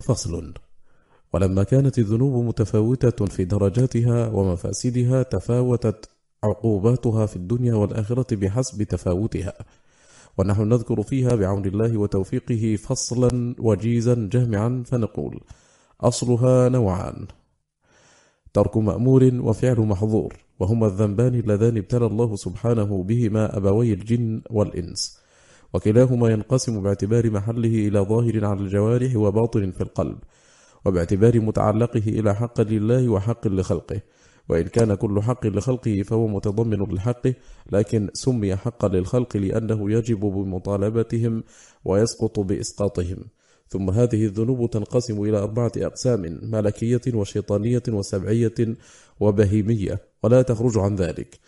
فصل. ولما كانت الذنوب متفاوتة في درجاتها ومفاسدها تفاوتت عقوباتها في الدنيا والآخرة بحسب تفاوتها. ونحن نذكر فيها بعون الله وتوفيقه فصلا وجيزا جامعا فنقول أصلها نوعان ترك مأمور وفعل محظور وهما الذنبان اللذان ابتلى الله سبحانه بهما أبوي الجن والإنس. وكلاهما ينقسم باعتبار محله إلى ظاهر على الجوارح وباطن في القلب وباعتبار متعلقه إلى حق لله وحق لخلقه. وإن كان كل حق لخلقه فهو متضمن لحقه لكن سمي حقا للخلق لأنه يجب بمطالبتهم ويسقط بإسقاطهم. ثم هذه الذنوب تنقسم إلى أربعة أقسام ملكية وشيطانية وسبعية وبهيمية ولا تخرج عن ذلك.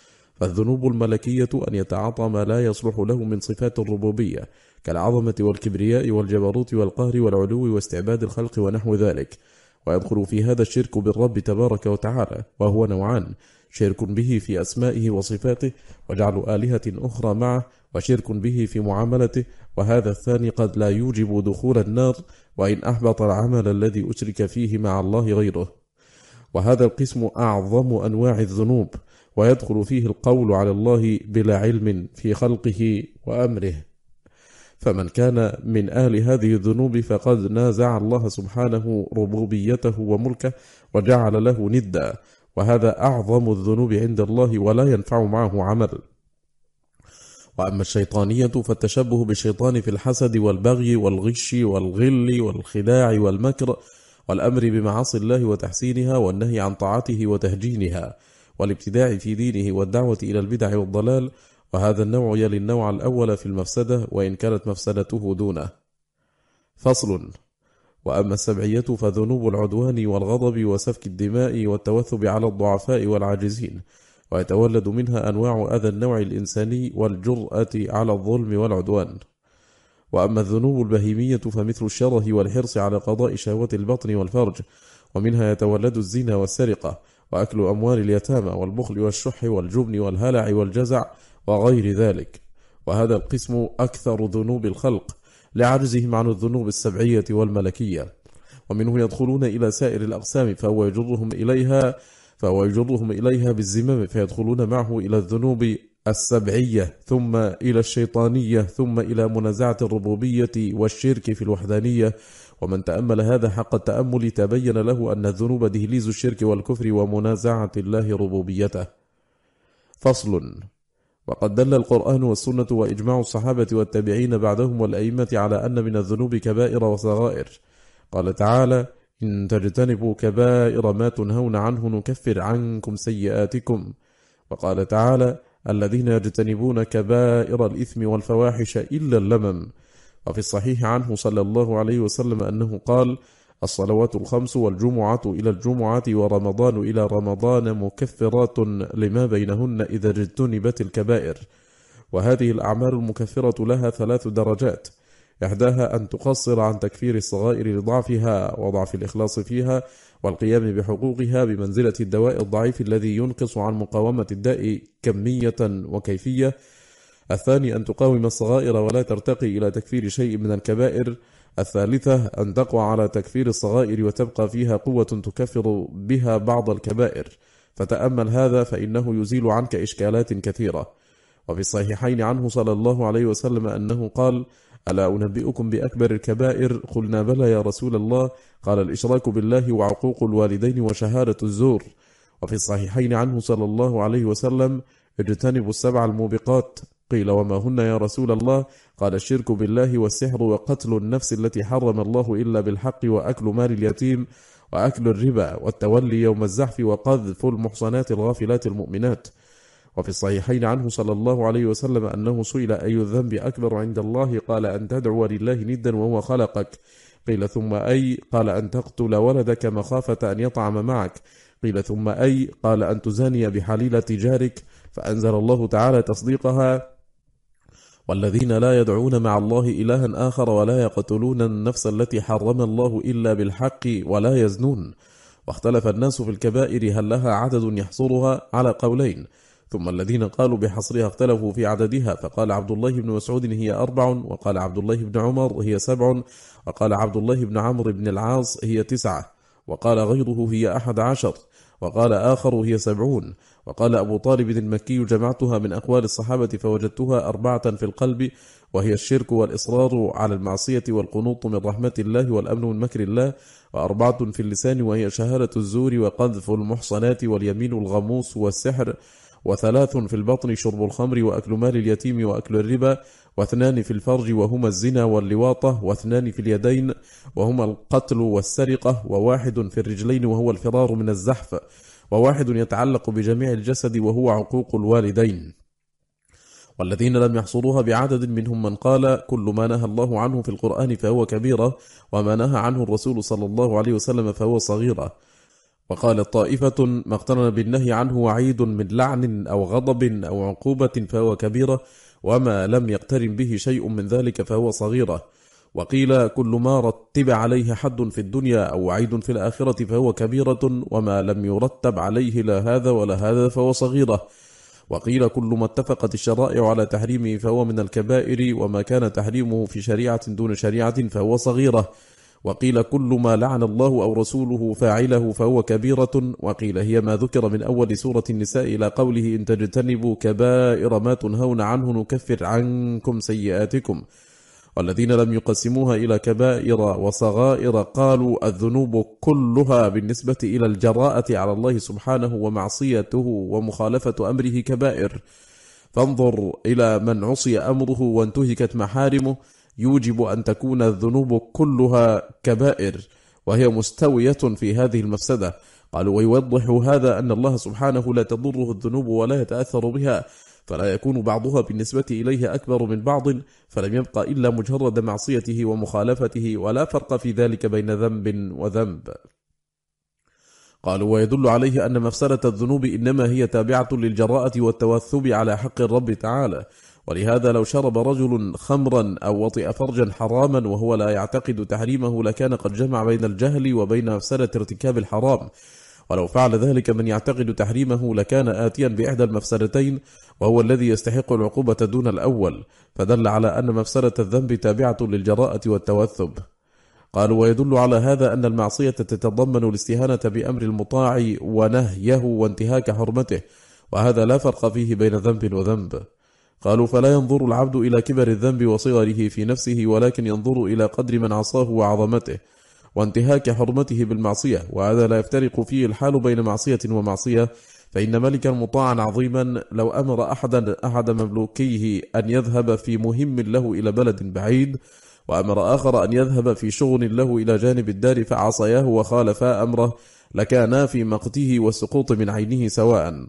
فالذنوب الملكية أن يتعاطى ما لا يصلح له من صفات الربوبية كالعظمة والكبرياء والجبروت والقهر والعلو واستعباد الخلق ونحو ذلك. ويدخل في هذا الشرك بالرب تبارك وتعالى وهو نوعان شرك به في أسمائه وصفاته وجعل آلهة أخرى معه وشرك به في معاملته. وهذا الثاني قد لا يوجب دخول النار وإن أحبط العمل الذي أشرك فيه مع الله غيره. وهذا القسم أعظم أنواع الذنوب. ويدخل فيه القول على الله بلا علم في خلقه وأمره. فمن كان من أهل هذه الذنوب فقد نازع الله سبحانه ربوبيته وملكه وجعل له ندا وهذا أعظم الذنوب عند الله ولا ينفع معه عمل. وأما الشيطانية فالتشبه بالشيطان في الحسد والبغي والغش والغل والخداع والمكر والأمر بمعاصي الله وتحسينها والنهي عن طاعته وتهجينها. والابتداع في دينه والدعوة إلى البدع والضلال وهذا النوع يلي النوع الأول في المفسدة وإن كانت مفسدته دونه. فصل وأما السبعية فذنوب العدوان والغضب وسفك الدماء والتوثب على الضعفاء والعاجزين ويتولد منها أنواع أذى النوع الإنساني والجرأة على الظلم والعدوان. وأما الذنوب البهيمية فمثل الشره والحرص على قضاء شهوات البطن والفرج ومنها يتولد الزنا والسرقة وأكل أموال اليتامى والبخل والشح والجبن والهلع والجزع وغير ذلك. وهذا القسم أكثر ذنوب الخلق لعجزهم عن الذنوب السبعية والملكية. ومنه يدخلون إلى سائر الأقسام فهو يجرهم إليها فهو يجرهم إليها بالزمام فيدخلون معه إلى الذنوب السبعية ثم إلى الشيطانية ثم إلى منازعة الربوبية والشرك في الوحدانية ومن تأمل هذا حق التأمل تبين له أن الذنوب دهليز الشرك والكفر ومنازعة الله ربوبيته. فصل وقد دل القرآن والسنة وإجماع الصحابة والتابعين بعدهم والأئمة على أن من الذنوب كبائر وصغائر. قال تعالى إن تجتنبوا كبائر ما تنهون عنه نكفر عنكم سيئاتكم. وقال تعالى الذين يجتنبون كبائر الإثم والفواحش إلا اللمم. وفي الصحيح عنه صلى الله عليه وسلم أنه قال الصلوات الخمس والجمعة إلى الجمعة ورمضان إلى رمضان مكفرات لما بينهن إذا اجتنبت الكبائر. وهذه الأعمال المكفرة لها ثلاث درجات. إحداها أن تقصر عن تكفير الصغائر لضعفها وضعف الإخلاص فيها والقيام بحقوقها بمنزلة الدواء الضعيف الذي ينقص عن مقاومة الداء كمية وكيفية الثاني أن تقاوم الصغائر ولا ترتقي إلى تكفير شيء من الكبائر. الثالثة أن تقوى على تكفير الصغائر وتبقى فيها قوة تكفر بها بعض الكبائر. فتأمل هذا فإنه يزيل عنك إشكالات كثيرة. وفي الصحيحين عنه صلى الله عليه وسلم أنه قال ألا أنبئكم بأكبر الكبائر؟ قلنا بلى يا رسول الله. قال الإشراك بالله وعقوق الوالدين وشهادة الزور. وفي الصحيحين عنه صلى الله عليه وسلم اجتنبوا السبع الموبقات. قيل وما هن يا رسول الله؟ قال الشرك بالله والسحر وقتل النفس التي حرم الله إلا بالحق وأكل مال اليتيم وأكل الربا والتولي يوم الزحف وقذف المحصنات الغافلات المؤمنات. وفي الصحيحين عنه صلى الله عليه وسلم أنه سئل أي الذنب أكبر عند الله؟ قال أن تدعو لله ندا وهو خلقك. قيل ثم أي؟ قال أن تقتل ولدك مخافة أن يطعم معك. قيل ثم أي؟ قال أن تزاني بحليلة جارك. فأنزل الله تعالى تصديقها. والذين لا يدعون مع الله إلها آخر ولا يقتلون النفس التي حرم الله إلا بالحق ولا يزنون. واختلف الناس في الكبائر هل لها عدد يحصرها على قولين. ثم الذين قالوا بحصرها اختلفوا في عددها فقال عبد الله بن مسعود هي أربع وقال عبد الله بن عمر هي سبع وقال عبد الله بن عمرو بن العاص هي تسعة وقال غيره هي أحد عشر وقال آخر هي سبعون. وقال أبو طالب المكي جمعتها من أقوال الصحابة فوجدتها أربعة في القلب وهي الشرك والإصرار على المعصية والقنوط من رحمة الله والأمن من مكر الله وأربعة في اللسان وهي شهادة الزور وقذف المحصنات واليمين الغموس والسحر وثلاث في البطن شرب الخمر وأكل مال اليتيم وأكل الربا واثنان في الفرج وهما الزنا واللواطة واثنان في اليدين وهما القتل والسرقة وواحد في الرجلين وهو الفرار من الزحف. وواحد يتعلق بجميع الجسد وهو عقوق الوالدين. والذين لم يحصروها بعدد منهم من قال كل ما نهى الله عنه في القرآن فهو كبيرة وما نهى عنه الرسول صلى الله عليه وسلم فهو صغيرة. وقال طائفة ما اقترن بالنهي عنه وعيد من لعن أو غضب أو عقوبة فهو كبيرة وما لم يقترن به شيء من ذلك فهو صغيرة. وقيل كل ما رتب عليه حد في الدنيا أو وعيد في الآخرة فهو كبيرة وما لم يرتب عليه لا هذا ولا هذا فهو صغيرة. وقيل كل ما اتفقت الشرائع على تحريمه فهو من الكبائر وما كان تحريمه في شريعة دون شريعة فهو صغيرة. وقيل كل ما لعن الله أو رسوله فاعله فهو كبيرة. وقيل هي ما ذكر من أول سورة النساء إلى قوله إن تجتنبوا كبائر ما تنهون عنه نكفر عنكم سيئاتكم. والذين لم يقسموها إلى كبائر وصغائر قالوا الذنوب كلها بالنسبة إلى الجراءة على الله سبحانه ومعصيته ومخالفة أمره كبائر. فانظر إلى من عصي أمره وانتهكت محارمه. يوجب أن تكون الذنوب كلها كبائر وهي مستوية في هذه المفسدة. قالوا ويوضح هذا أن الله سبحانه لا تضره الذنوب ولا يتأثر بها. فلا يكون بعضها بالنسبة إليه أكبر من بعض فلم يبقى إلا مجرد معصيته ومخالفته ولا فرق في ذلك بين ذنب وذنب. قالوا ويدل عليه أن مفسرة الذنوب إنما هي تابعة للجراءة والتوثب على حق الرب تعالى. ولهذا لو شرب رجل خمرا أو وطئ فرجا حراما وهو لا يعتقد تحريمه لكان قد جمع بين الجهل وبين مفسدة ارتكاب الحرام. ولو فعل ذلك من يعتقد تحريمه لكان آتيا بإحدى المفسدتين وهو الذي يستحق العقوبة دون الأول فدل على أن مفسدة الذنب تابعة للجراءة والتوثب. قالوا ويدل على هذا أن المعصية تتضمن الاستهانة بأمر المطاع ونهيه وانتهاك حرمته وهذا لا فرق فيه بين ذنب وذنب. قالوا فلا ينظر العبد إلى كبر الذنب وصغره في نفسه ولكن ينظر إلى قدر من عصاه وعظمته وانتهاك حرمته بالمعصية وهذا لا يفترق فيه الحال بين معصية ومعصية. فإن ملكا مطاعا عظيما لو أمر أحد, أحد مملوكيه أن يذهب في مهم له إلى بلد بعيد وأمر آخر أن يذهب في شغل له إلى جانب الدار فعصياه وخالفا أمره لكانا في مقته والسقوط من عينه سواء.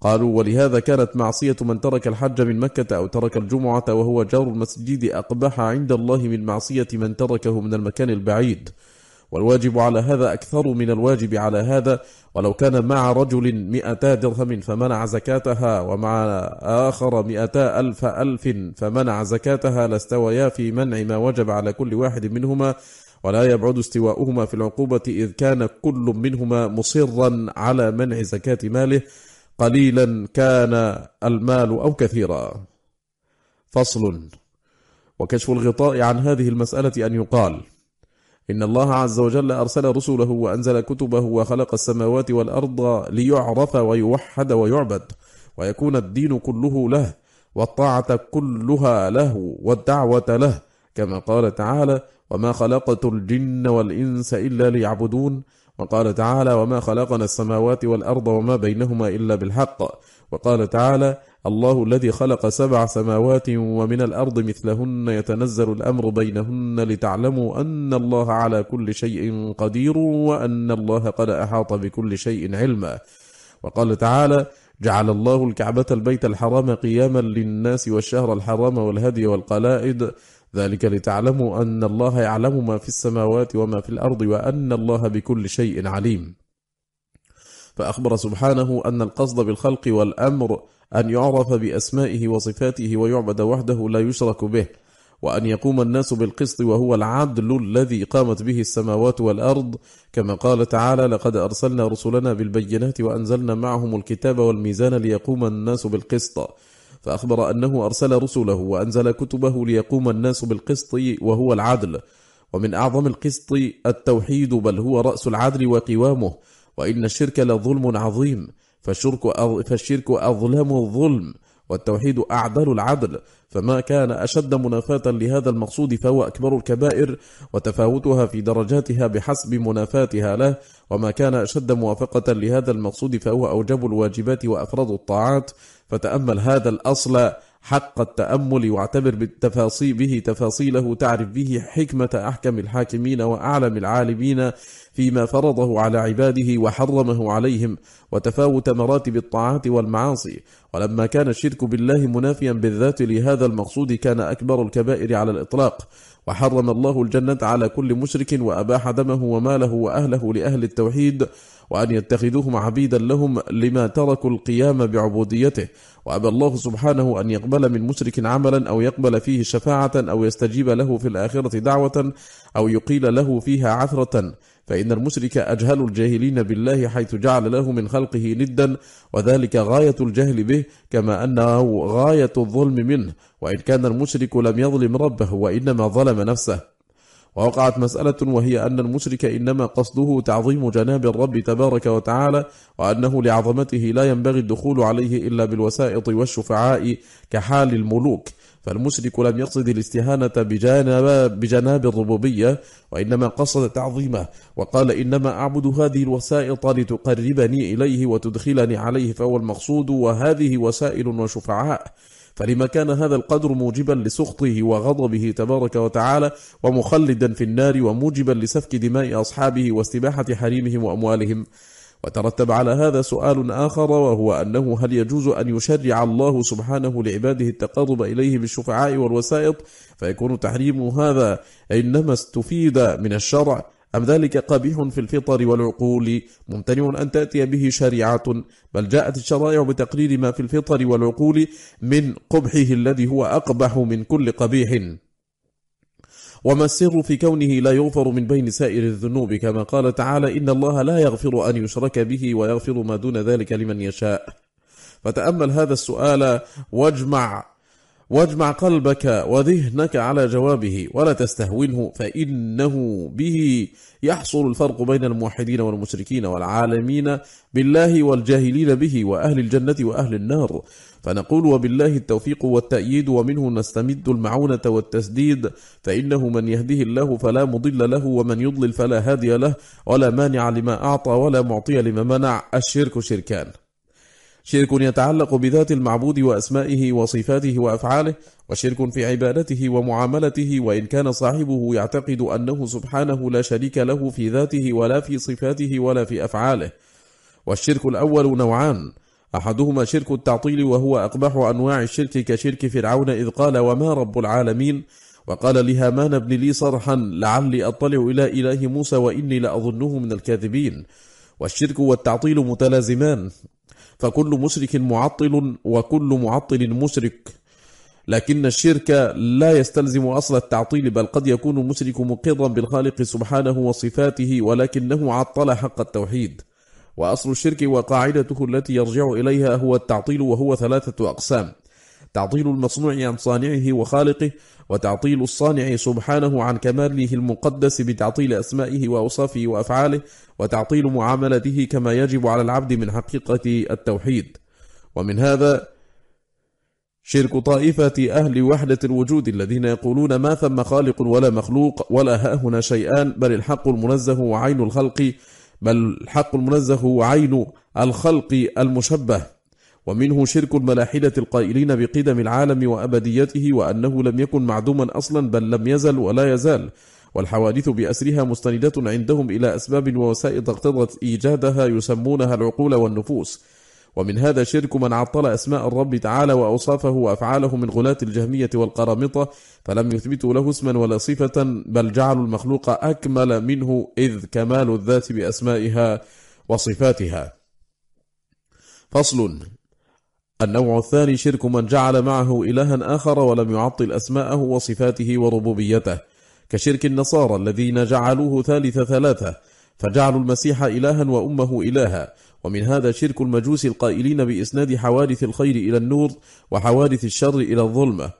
قالوا ولهذا كانت معصية من ترك الحج من مكة أو ترك الجمعة وهو جار المسجد أقبح عند الله من معصية من تركه من المكان البعيد. والواجب على هذا أكثر من الواجب على هذا. ولو كان مع رجل مئتا درهم فمنع زكاتها ومع آخر مئتا ألف ألف فمنع زكاتها. لاستويا في منع ما وجب على كل واحد منهما. ولا يبعد استواؤهما في العقوبة إذ كان كل منهما مصرا على منع زكاة ماله. قليلا كان المال أو كثيرا. فصل. وكشف الغطاء عن هذه المسألة أن يقال إن الله عز وجل أرسل رسله وأنزل كتبه وخلق السماوات والأرض ليعرف ويوحد ويعبد ويكون الدين كله له والطاعة كلها له والدعوة له كما قال تعالى وما خلقت الجن والإنس إلا ليعبدون وقال تعالى وما خلقنا السماوات والأرض وما بينهما إلا بالحق. وقال تعالى الله الذي خلق سبع سماوات ومن الأرض مثلهن يتنزل الأمر بينهن لتعلموا أن الله على كل شيء قدير وأن الله قد أحاط بكل شيء علما. وقال تعالى جعل الله الكعبة البيت الحرام قياما للناس والشهر الحرام والهدي والقلائد ذلك لتعلموا أن الله يعلم ما في السماوات وما في الأرض وأن الله بكل شيء عليم. فأخبر سبحانه أن القصد بالخلق والأمر أن يعرف بأسمائه وصفاته ويعبد وحده لا يشرك به وأن يقوم الناس بالقسط وهو العدل الذي قامت به السماوات والأرض. كما قال تعالى لقد أرسلنا رسلنا بالبينات وأنزلنا معهم الكتاب والميزان ليقوم الناس بالقسط. فأخبر أنه أرسل رسله وأنزل كتبه ليقوم الناس بالقسط وهو العدل ومن أعظم القسط التوحيد بل هو رأس العدل وقوامه. وإن الشرك لظلم عظيم فالشرك, فالشرك أظلم الظلم والتوحيد أعدل العدل. فما كان أشد منافاة لهذا المقصود فهو أكبر الكبائر وتفاوتها في درجاتها بحسب منافاتها له. وما كان أشد موافقة لهذا المقصود فهو أوجب الواجبات وأفراد الطاعات. فتأمل هذا الأصل حق التأمل واعتبر بالتفاصيل به تفاصيله تعرف به حكمة أحكم الحاكمين وأعلم العالمين فيما فرضه على عباده وحرمه عليهم وتفاوت مراتب الطاعات والمعاصي. ولما كان الشرك بالله منافيا بالذات لهذا المقصود كان أكبر الكبائر على الإطلاق. وحرم الله الجنة على كل مشرك وأباح دمه وماله وأهله لأهل التوحيد وأن يتخذوهم عبيدا لهم لما تركوا القيام بعبوديته. وأبى الله سبحانه أن يقبل من مشرك عملا أو يقبل فيه شفاعة أو يستجيب له في الآخرة دعوة أو يقيل له فيها عثرة. فإن المشرك أجهل الجاهلين بالله حيث جعل له من خلقه ندا وذلك غاية الجهل به كما أنه غاية الظلم منه. وإن كان المشرك لم يظلم ربه وإنما ظلم نفسه. ووقعت مسألة وهي أن المشرك إنما قصده تعظيم جناب الرب تبارك وتعالى وأنه لعظمته لا ينبغي الدخول عليه إلا بالوسائط والشفعاء كحال الملوك. فالمشرك لم يقصد الاستهانة بجانب, بجناب الربوبية وإنما قصد تعظيمه. وقال إنما أعبد هذه الوسائط لتقربني إليه وتدخلني عليه فهو المقصود وهذه وسائل وشفعاء. فلما كان هذا القدر موجبا لسخطه وغضبه تبارك وتعالى ومخلدا في النار وموجبا لسفك دماء أصحابه واستباحة حريمهم وأموالهم. وترتب على هذا سؤال آخر وهو أنه هل يجوز أن يشرع الله سبحانه لعباده التقرب إليه بالشفعاء والوسائط؟ فيكون تحريم هذا إنما استفيد من الشرع. أم ذلك قبيح في الفطر والعقول؟ ممتنع أن تأتي به شريعة. بل جاءت الشرائع بتقرير ما في الفطر والعقول من قبحه الذي هو أقبح من كل قبيح. وما السر في كونه لا يغفر من بين سائر الذنوب؟ كما قال تعالى إن الله لا يغفر أن يشرك به ويغفر ما دون ذلك لمن يشاء. فتأمل هذا السؤال واجمع واجمع قلبك وذهنك على جوابه ولا تستهونه فإنه به يحصل الفرق بين الموحدين والمشركين والعالمين بالله والجاهلين به وأهل الجنة وأهل النار. فنقول وبالله التوفيق والتأييد ومنه نستمد المعونة والتسديد. فإنه من يهده الله فلا مضل له ومن يضلل فلا هادي له ولا مانع لما أعطى ولا معطي لما منع. الشرك شركان. شرك يتعلق بذات المعبود وأسمائه وصفاته وأفعاله وشرك في عبادته ومعاملته وإن كان صاحبه يعتقد أنه سبحانه لا شريك له في ذاته ولا في صفاته ولا في أفعاله. والشرك الأول نوعان أحدهما شرك التعطيل وهو أقبح أنواع الشرك كشرك فرعون إذ قال وما رب العالمين؟ وقال لهامان ابن لي صرحا لعلي أطلع إلى إله موسى وإني لأظنه من الكاذبين. والشرك والتعطيل متلازمان فكل مشرك معطل وكل معطل مشرك لكن الشرك لا يستلزم أصل التعطيل بل قد يكون المشرك مقرا بالخالق سبحانه وصفاته ولكنه عطل حق التوحيد. وأصل الشرك وقاعدته التي يرجع إليها هو التعطيل وهو ثلاثة أقسام. تعطيل المصنوع عن صانعه وخالقه وتعطيل الصانع سبحانه عن كماله المقدس بتعطيل أسمائه وأوصافه وأفعاله وتعطيل معاملته كما يجب على العبد من حقيقة التوحيد. ومن هذا شرك طائفة أهل وحدة الوجود الذين يقولون ما ثم خالق ولا مخلوق ولا هاهنا شيئان بل الحق المنزه وعين الخلق بل الحق المنزه وعين الخلق المشبه. ومنه شرك الملاحدة القائلين بقدم العالم وأبديته وأنه لم يكن معدوما أصلا بل لم يزل ولا يزال والحوادث بأسرها مستندة عندهم إلى أسباب ووسائط اقتضت إيجادها يسمونها العقول والنفوس. ومن هذا شرك من عطل أسماء الرب تعالى وأوصافه وأفعاله من غلاة الجهمية والقرامطة فلم يثبتوا له اسما ولا صفة بل جعلوا المخلوق أكمل منه إذ كمال الذات بأسمائها وصفاتها. فصل. النوع الثاني شرك من جعل معه إلها آخر ولم يعطل أسماءه وصفاته وربوبيته كشرك النصارى الذين جعلوه ثالث ثلاثة فجعلوا المسيح إلها وأمه إلها ومن هذا شرك المجوس القائلين بإسناد حوادث الخير إلى النور وحوادث الشر إلى الظلمة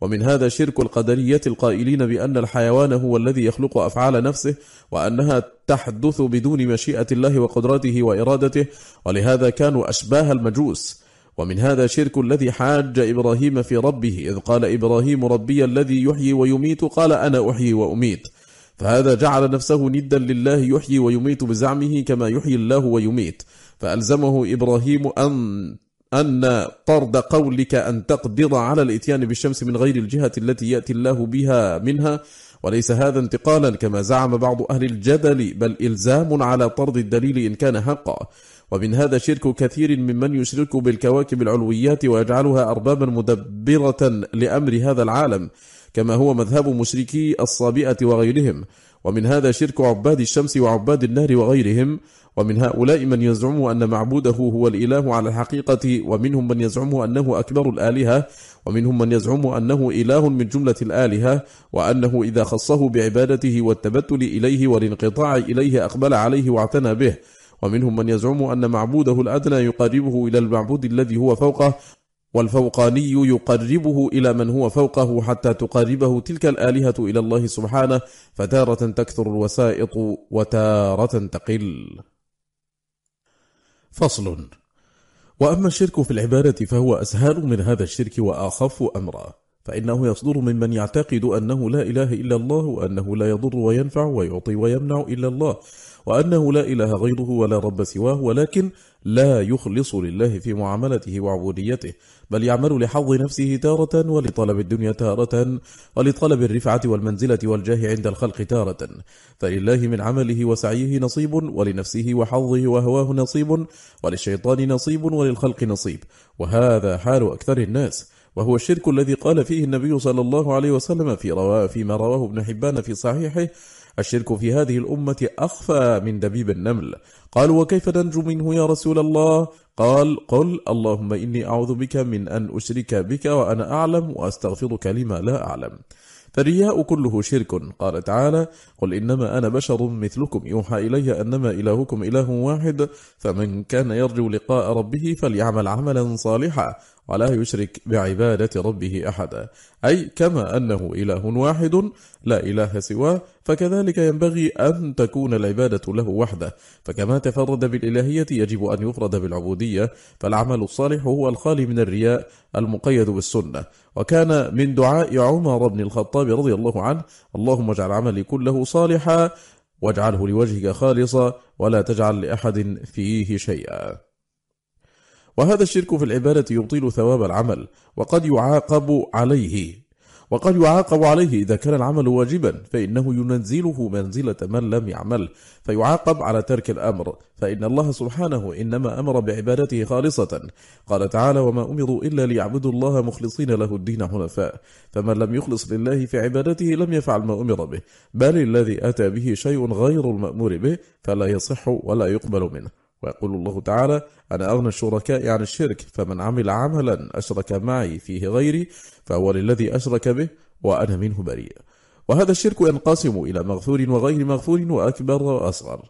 ومن هذا شرك القدرية القائلين بأن الحيوان هو الذي يخلق أفعال نفسه وأنها تحدث بدون مشيئة الله وقدرته وإرادته ولهذا كانوا أشباه المجوس. ومن هذا شرك الذي حاج إبراهيم في ربه إذ قال إبراهيم ربي الذي يحيي ويميت قال أنا أحيي وأميت. فهذا جعل نفسه ندا لله يحيي ويميت بزعمه كما يحيي الله ويميت. فألزمه إبراهيم أن أن طرد قولك أن تقدر على الإتيان بالشمس من غير الجهة التي يأتي الله بها منها. وليس هذا انتقالا كما زعم بعض أهل الجدل بل إلزام على طرد الدليل إن كان حقا. ومن هذا شرك كثير ممن يشرك بالكواكب العلويات ويجعلها أربابا مدبرة لأمر هذا العالم كما هو مذهب مشركي الصابئة وغيرهم. ومن هذا شرك عباد الشمس وعباد النار وغيرهم. ومن هؤلاء من يزعم أن معبوده هو الإله على الحقيقة ومنهم من يزعم أنه أكبر الآلهة. ومنهم من يزعم أنه إله من جملة الآلهة. وأنه إذا خصه بعبادته والتبتل إليه والانقطاع إليه أقبل عليه واعتنى به. ومنهم من يزعم أن معبوده الأدنى يقربه إلى المعبود الذي هو فوقه والفوقاني يقربه إلى من هو فوقه حتى تقربه تلك الآلهة إلى الله سبحانه فتارة تكثر الوسائط وتارة تقل. فصل. وأما الشرك في العبادة فهو أسهل من هذا الشرك وأخف أمرا. فإنه يصدر ممن يعتقد أنه لا إله إلا الله وأنه لا يضر وينفع ويعطي ويمنع إلا الله وأنه لا إله غيره ولا رب سواه ولكن لا يخلص لله في معاملته وعبوديته بل يعمل لحظ نفسه تارة ولطلب الدنيا تارة ولطلب الرفعة والمنزلة والجاه عند الخلق تارة. فلله من عمله وسعيه نصيب ولنفسه وحظه وهواه نصيب وللشيطان نصيب وللخلق نصيب. وهذا حال أكثر الناس. وهو الشرك الذي قال فيه النبي صلى الله عليه وسلم في رواه فيما رواه ابن حبان في صحيحه الشرك في هذه الأمة أخفى من دبيب النمل. قالوا وكيف ننجو منه يا رسول الله؟ قال قل اللهم إني أعوذ بك من أن أشرك بك وأنا أعلم وأستغفرك لما لا أعلم. فالرياء كله شرك. قال تعالى قل إنما أنا بشر مثلكم. يوحى إلي أنما إلهكم إله واحد فمن كان يرجو لقاء ربه فليعمل عملا صالحا. ولا يشرك بعبادة ربه أحدا. أي كما أنه إله واحد لا إله سواه فكذلك ينبغي أن تكون العبادة له وحده. فكما تفرد بالإلهية يجب أن يفرد بالعبودية فالعمل الصالح هو الخالي من الرياء المقيد بالسنة. وكان من دعاء عمر بن الخطاب رضي الله عنه اللهم اجعل عملي كله صالحا واجعله لوجهك خالصا ولا تجعل لأحد فيه شيئا. وهذا الشرك في العبادة يبطل ثواب العمل وقد يعاقب عليه. وقد يعاقب عليه إذا كان العمل واجبا فإنه ينزله منزلة من لم يعمل. فيعاقب على ترك الأمر فإن الله سبحانه إنما أمر بعبادته خالصة. قال تعالى وما أمروا إلا ليعبدوا الله مخلصين له الدين حنفاء. فمن لم يخلص لله في عبادته لم يفعل ما أمر به بل الذي أتى به شيء غير المأمور به فلا يصح ولا يقبل منه. ويقول الله تعالى أنا أغنى الشركاء عن الشرك فمن عمل عملا أشرك معي فيه غيري فهو للذي أشرك به وأنا منه بريء. وهذا الشرك ينقسم إلى مغفور وغير مغفور وأكبر وأصغر.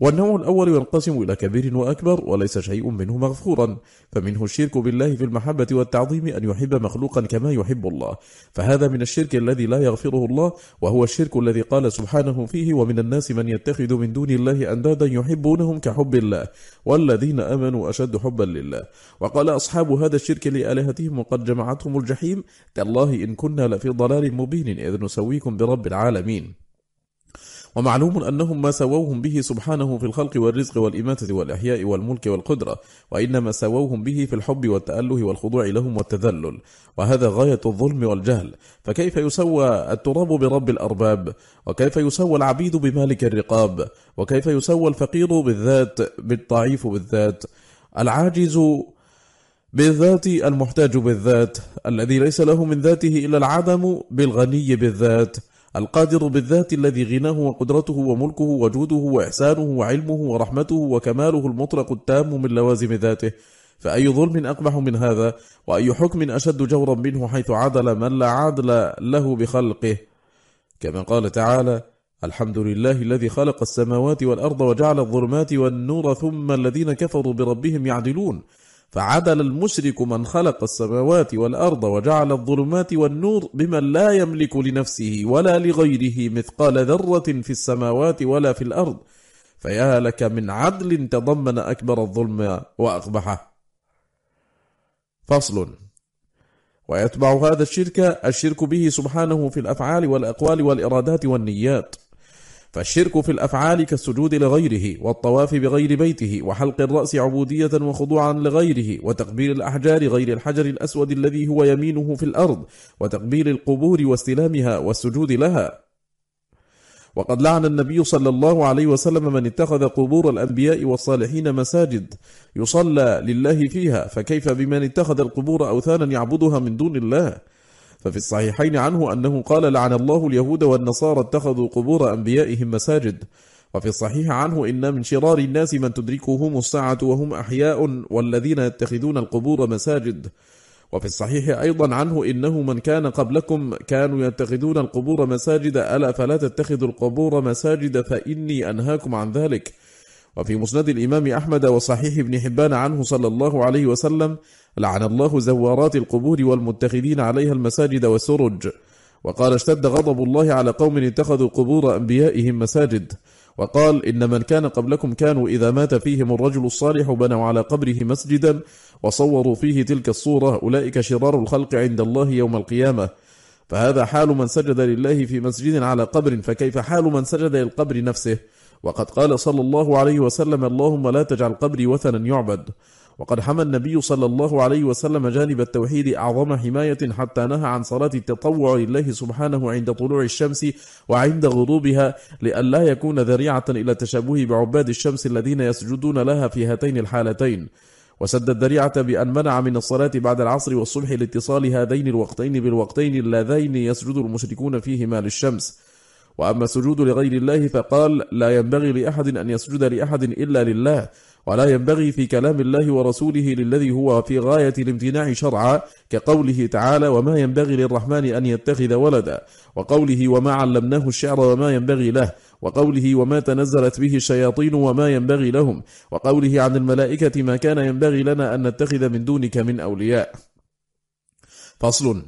والنوع الأول ينقسم إلى كبير وأكبر وليس شيء منه مغفورا فمنه الشرك بالله في المحبة والتعظيم أن يحب مخلوقا كما يحب الله. فهذا من الشرك الذي لا يغفره الله وهو الشرك الذي قال سبحانه فيه ومن الناس من يتخذ من دون الله أندادا يحبونهم كحب الله والذين آمنوا أشد حبا لله وقال أصحاب هذا الشرك لآلهتهم وقد جمعتهم الجحيم تالله إن كنا لفي ضلال مبين إذ نسويكم برب العالمين ومعلوم أنهم ما سووهم به سبحانه في الخلق والرزق والإماتة والإحياء والملك والقدرة وإنما سووهم به في الحب والتأله والخضوع لهم والتذلل. وهذا غاية الظلم والجهل. فكيف يسوى التراب برب الأرباب؟ وكيف يسوى العبيد بمالك الرقاب؟ وكيف يسوى الفقير بالذات بالضعيف بالذات؟ العاجز بالذات المحتاج بالذات. الذي ليس له من ذاته إلا العدم بالغني بالذات. القادر بالذات الذي غناه وقدرته وملكه وجوده وإحسانه وعلمه ورحمته وكماله المطلق التام من لوازم ذاته. فأي ظلم أقبح من هذا وأي حكم أشد جورا منه حيث عدل من لا عدل له بخلقه. كما قال تعالى الحمد لله الذي خلق السماوات والأرض وجعل الظلمات والنور ثم الذين كفروا بربهم يعدلون. فعدل المشرك من خلق السماوات والأرض وجعل الظلمات والنور بمن لا يملك لنفسه ولا لغيره مثقال ذرة في السماوات ولا في الأرض. فيا لك من عدل تضمن أكبر الظلم وأقبحه. فصل. ويتبع هذا الشرك الشرك به سبحانه في الأفعال والأقوال والإرادات والنيات. فالشرك في الأفعال كالسجود لغيره والطواف بغير بيته وحلق الرأس عبودية وخضوعا لغيره وتقبيل الأحجار غير الحجر الأسود الذي هو يمينه في الأرض وتقبيل القبور واستلامها والسجود لها. وقد لعن النبي صلى الله عليه وسلم من اتخذ قبور الأنبياء والصالحين مساجد يصلى لله فيها فكيف بمن اتخذ القبور أوثانا يعبدها من دون الله؟ ففي الصحيحين عنه أنه قال لعن الله اليهود والنصارى اتخذوا قبور أنبيائهم مساجد. وفي الصحيح عنه إن من شرار الناس من تدركهم الساعة وهم أحياء والذين يتخذون القبور مساجد. وفي الصحيح أيضا عنه إنه من كان قبلكم كانوا يتخذون القبور مساجد. ألا فلا تتخذوا القبور مساجد فإني أنهاكم عن ذلك. وفي مسند الإمام أحمد وصحيح ابن حبان عنه صلى الله عليه وسلم لعن الله زوارات القبور والمتخذين عليها المساجد والسرج. وقال اشتد غضب الله على قوم اتخذوا قبور أنبيائهم مساجد. وقال إن من كان قبلكم كانوا إذا مات فيهم الرجل الصالح بنوا على قبره مسجدا وصوروا فيه تلك الصورة أولئك شرار الخلق عند الله يوم القيامة. فهذا حال من سجد لله في مسجد على قبر فكيف حال من سجد للقبر نفسه؟ وقد قال صلى الله عليه وسلم اللهم لا تجعل قبري وثنا يعبد. وقد حمى النبي صلى الله عليه وسلم جانب التوحيد أعظم حماية حتى نهى عن صلاة التطوع لله سبحانه عند طلوع الشمس وعند غروبها لئلا يكون ذريعة إلى التشبه بعباد الشمس الذين يسجدون لها في هاتين الحالتين. وسد الذريعة بأن منع من الصلاة بعد العصر والصبح لاتصال هذين الوقتين بالوقتين اللذين يسجد المشركون فيهما للشمس. وأما السجود لغير الله فقال لا ينبغي لأحد أن يسجد لأحد إلا لله ولا ينبغي في كلام الله ورسوله للذي هو في غاية الامتناع شرعا كقوله تعالى وما ينبغي للرحمن أن يتخذ ولدا وقوله وما علمناه الشعر وما ينبغي له وقوله وما تنزلت به الشياطين وما ينبغي لهم وقوله عن الملائكة ما كان ينبغي لنا أن نتخذ من دونك من أولياء. فصل.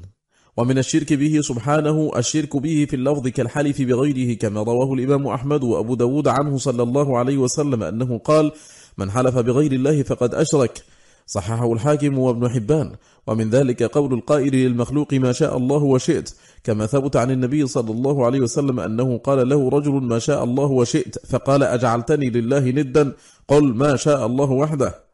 ومن الشرك به سبحانه الشرك به في اللفظ كالحلف بغيره كما رواه الإمام أحمد وأبو داود عنه صلى الله عليه وسلم أنه قال من حلف بغير الله فقد أشرك صححه الحاكم وابن حبان. ومن ذلك قول القائل للمخلوق ما شاء الله وشئت كما ثبت عن النبي صلى الله عليه وسلم أنه قال له رجل ما شاء الله وشئت فقال أجعلتني لله ندا قل ما شاء الله وحده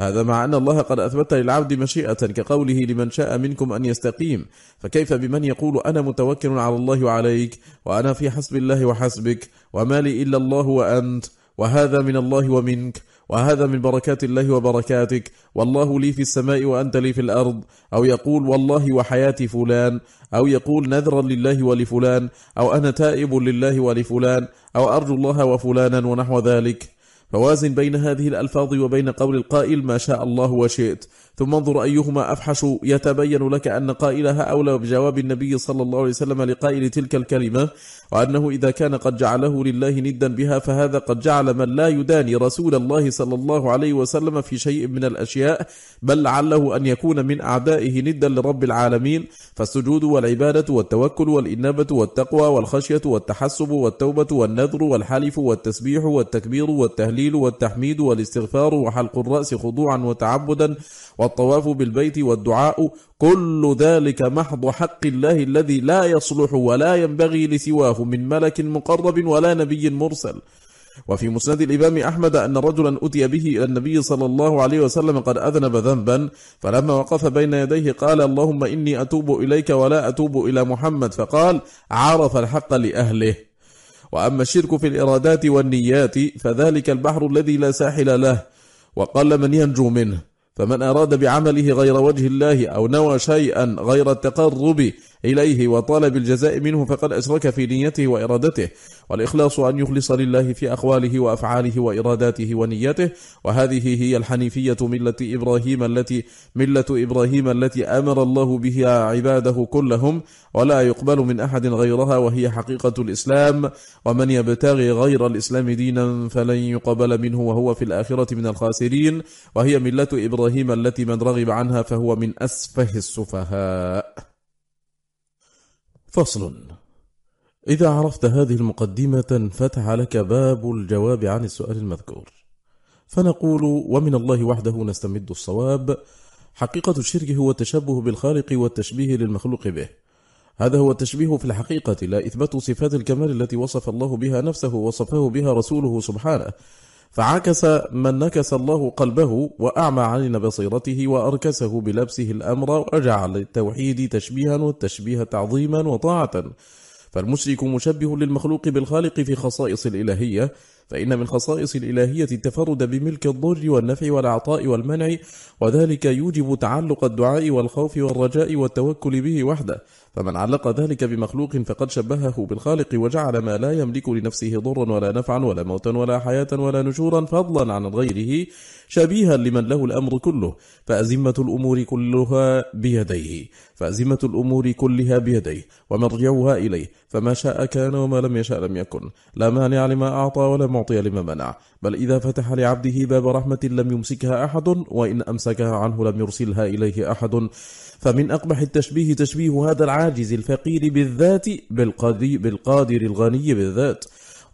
هذا مع أن الله قد أثبت للعبد مشيئة كقوله لمن شاء منكم أن يستقيم. فكيف بمن يقول أنا متوكل على الله وعليك وأنا في حسب الله وحسبك وما لي إلا الله وأنت وهذا من الله ومنك وهذا من بركات الله وبركاتك والله لي في السماء وأنت لي في الأرض. أو يقول والله وحياتي فلان. أو يقول نذرا لله ولفلان. أو أنا تائب لله ولفلان. أو أرجو الله وفلانا ونحو ذلك. فوازن بين هذه الألفاظ وبين قول القائل ما شاء الله وشئت ثم انظر أيهما أفحش يتبين لك أن قائلها أولى بجواب النبي صلى الله عليه وسلم لقائل تلك الكلمة وأنه إذا كان قد جعله لله ندا بها فهذا قد جعل من لا يداني رسول الله صلى الله عليه وسلم في شيء من الأشياء بل لعله أن يكون من أعدائه ندا لرب العالمين. فالسجود والعبادة والتوكل والإنابة والتقوى والخشية والتحسب والتوبة والنذر والحلف والتسبيح والتكبير والتهليل والتحميد والاستغفار وحلق الرأس خضوعا وتعبدا والطواف بالبيت والدعاء كل ذلك محض حق الله الذي لا يصلح ولا ينبغي لسواه من ملك مقرب ولا نبي مرسل. وفي مسند الإمام أحمد أن رجلا أتي به إلى النبي صلى الله عليه وسلم قد أذنب ذنبا فلما وقف بين يديه قال اللهم إني أتوب إليك ولا أتوب إلى محمد. فقال عرف الحق لأهله. وأما الشرك في الإرادات والنيات فذلك البحر الذي لا ساحل له وقل من ينجو منه. فمن أراد بعمله غير وجه الله أو نوى شيئا غير التقرب إليه وطالب الجزاء منه فقد أشرك في نيته وإرادته والإخلاص أن يخلص لله في أقواله وأفعاله وإراداته ونيته وهذه هي الحنيفية ملة إبراهيم التي ملة إبراهيم التي أمر الله بها عباده كلهم ولا يقبل من أحد غيرها وهي حقيقة الإسلام. ومن يبتغي غير الإسلام دينا فلن يقبل منه وهو في الآخرة من الخاسرين. وهي ملة إبراهيم التي من رغب عنها فهو من أسفه السفهاء. فصل. إذا عرفت هذه المقدمة فتح لك باب الجواب عن السؤال المذكور. فنقول ومن الله وحده نستمد الصواب حقيقة الشرك هو التشبه بالخالق والتشبيه للمخلوق به. هذا هو التشبيه في الحقيقة لا إثبات صفات الكمال التي وصف الله بها نفسه وصفه بها رسوله سبحانه. فعكس من نكس الله قلبه وأعمى عن بصيرته وأركسه بلبسه الأمر وجعل التوحيد تشبيها والتشبيه تعظيما وطاعة. فالمشرك مشبه للمخلوق بالخالق في خصائص الإلهية فإن من خصائص الإلهية التفرد بملك الضر والنفع والعطاء والمنع وذلك يوجب تعلق الدعاء والخوف والرجاء والتوكل به وحده. فمن علق ذلك بمخلوق فقد شبهه بالخالق وجعل ما لا يملك لنفسه ضرا ولا نفعا ولا موتا ولا حياة ولا نشورا فضلا عن غيره شبيها لمن له الأمر كله فأزمة الأمور كلها بيديه فأزمة الأمور كلها بيديه ومرجعها إليه فما شاء كان وما لم يشاء لم يكن لا مانع لما أعطى ولا معطي لما منع بل إذا فتح لعبده باب رحمة لم يمسكها أحد وإن أمسكها عنه لم يرسلها إليه أحد فمن أقبح التشبيه تشبيه هذا العاجز الفقير بالذات بالقادر الغني بالذات.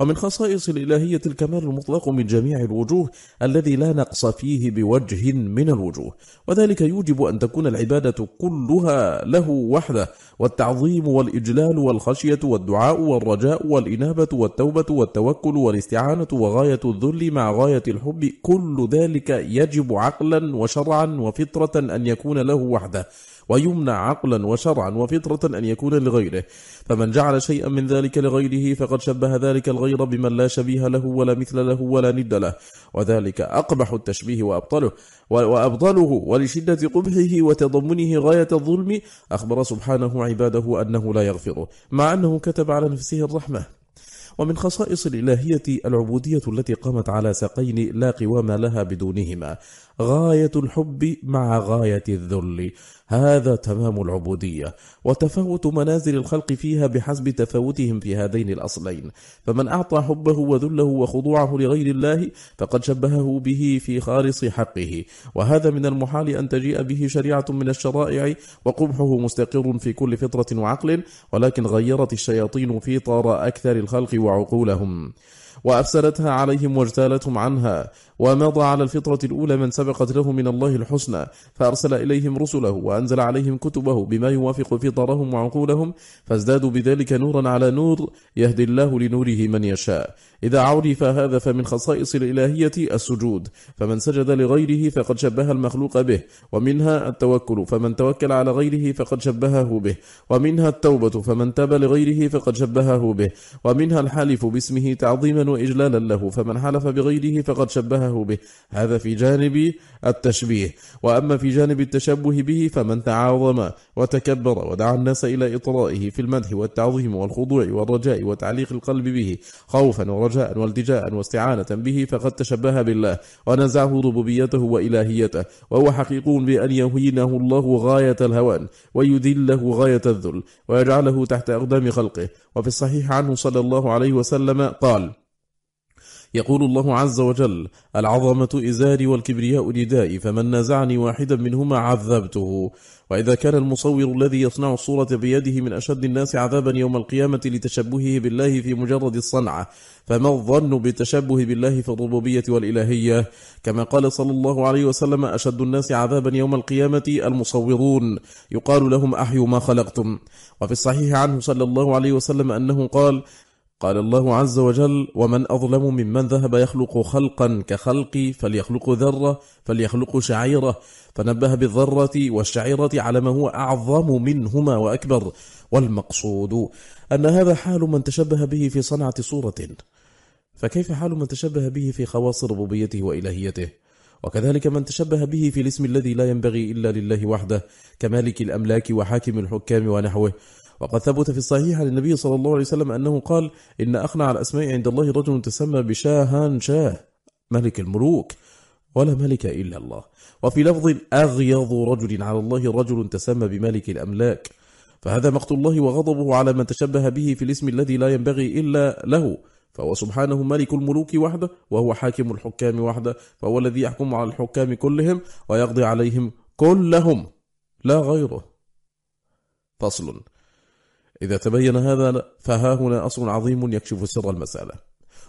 ومن خصائص الإلهية الكمال المطلق من جميع الوجوه الذي لا نقص فيه بوجه من الوجوه. وذلك يوجب أن تكون العبادة كلها له وحده والتعظيم والإجلال والخشية والدعاء والرجاء والإنابة والتوبة والتوكل والاستعانة وغاية الذل مع غاية الحب. كل ذلك يجب عقلا وشرعا وفطرة أن يكون له وحده. ويمنع عقلا وشرعا وفطرة أن يكون لغيره. فمن جعل شيئا من ذلك لغيره فقد شبه ذلك الغير بمن لا شبيه له ولا مثل له ولا ند له. وذلك أقبح التشبيه وأبطله. وأبطله ولشدة قبحه وتضمنه غاية الظلم أخبر سبحانه عباده أنه لا يغفره مع أنه كتب على نفسه الرحمة. ومن خصائص الإلهية العبودية التي قامت على ساقين لا قوام لها بدونهما. غاية الحب مع غاية الذل. هذا تمام العبودية. وتفاوت منازل الخلق فيها بحسب تفاوتهم في هذين الأصلين. فمن أعطى حبه وذله وخضوعه لغير الله فقد شبهه به في خالص حقه. وهذا من المحال أن تجيء به شريعة من الشرائع وقبحه مستقر في كل فطرة وعقل ولكن غيرت الشياطين في طار أكثر الخلق وعقولهم. وأفسدتها عليهم واجتالتهم عنها. ومضى على الفطرة الأولى من سبقت له من الله الحسنى فأرسل إليهم رسله وأنزل عليهم كتبه بما يوافق فطرهم وعقولهم فازدادوا بذلك نورا على نور يهدي الله لنوره من يشاء. إذا عرف هذا فمن خصائص الإلهية السجود. فمن سجد لغيره فقد شبه المخلوق به. ومنها التوكل فمن توكل على غيره فقد شبهه به. ومنها التوبة فمن تاب لغيره فقد شبهه به. ومنها الحلف باسمه تعظيما وإجلالا له فمن حلف بغيره فقد شبهه به. هذا في جانب التشبيه. وأما في جانب التشبه به فمن تعاظم وتكبر ودعا الناس إلى إطرائه في المدح والتعظيم والخضوع والرجاء وتعليق القلب به خوفا ورجاء والتجاء واستعانة به فقد تشبه بالله ونزعه ربوبيته وإلهيته. وهو حقيق بأن يهينه الله غاية الهوان ويذله غاية الذل ويجعله تحت أقدام خلقه. وفي الصحيح عنه صلى الله عليه وسلم قال يقول الله عز وجل العظمة إزاري والكبرياء ردائي فمن نازعني واحدا منهما عذبته. وإذا كان المصور الذي يصنع الصورة بيده من أشد الناس عذابا يوم القيامة لتشبهه بالله في مجرد الصنعة فما الظن بالتشبه بالله في الربوبية والإلهية؟ كما قال صلى الله عليه وسلم أشد الناس عذابا يوم القيامة المصورون. يقال لهم أحيوا ما خلقتم. وفي الصحيح عنه صلى الله عليه وسلم أنه قال قال الله عز وجل ومن أظلم ممن ذهب يخلق خلقا كخلقي فليخلق ذرة فليخلق شعيرة فنبه بالذرة والشعيرة على ما هو أعظم منهما وأكبر. والمقصود أن هذا حال من تشبه به في صنعة صورة. فكيف حال من تشبه به في خواص ربوبيته وإلهيته؟ وكذلك من تشبه به في الاسم الذي لا ينبغي إلا لله وحده كمالك الأملاك وحاكم الحكام ونحوه. وقد ثبت في الصحيح عن النبي صلى الله عليه وسلم أنه قال إن أخنع الأسماء عند الله رجل تسمى بشاهان شاه ملك الملوك ولا ملك إلا الله. وفي لفظ أغيظ رجل على الله رجل تسمى بملك الأملاك. فهذا مقت الله وغضبه على من تشبه به في الاسم الذي لا ينبغي إلا له. فهو سبحانه ملك الملوك وحده وهو حاكم الحكام وحده فهو الذي يحكم على الحكام كلهم ويقضي عليهم كلهم لا غيره. فصل. إذا تبين هذا فها هنا أصل عظيم يكشف سر المسألة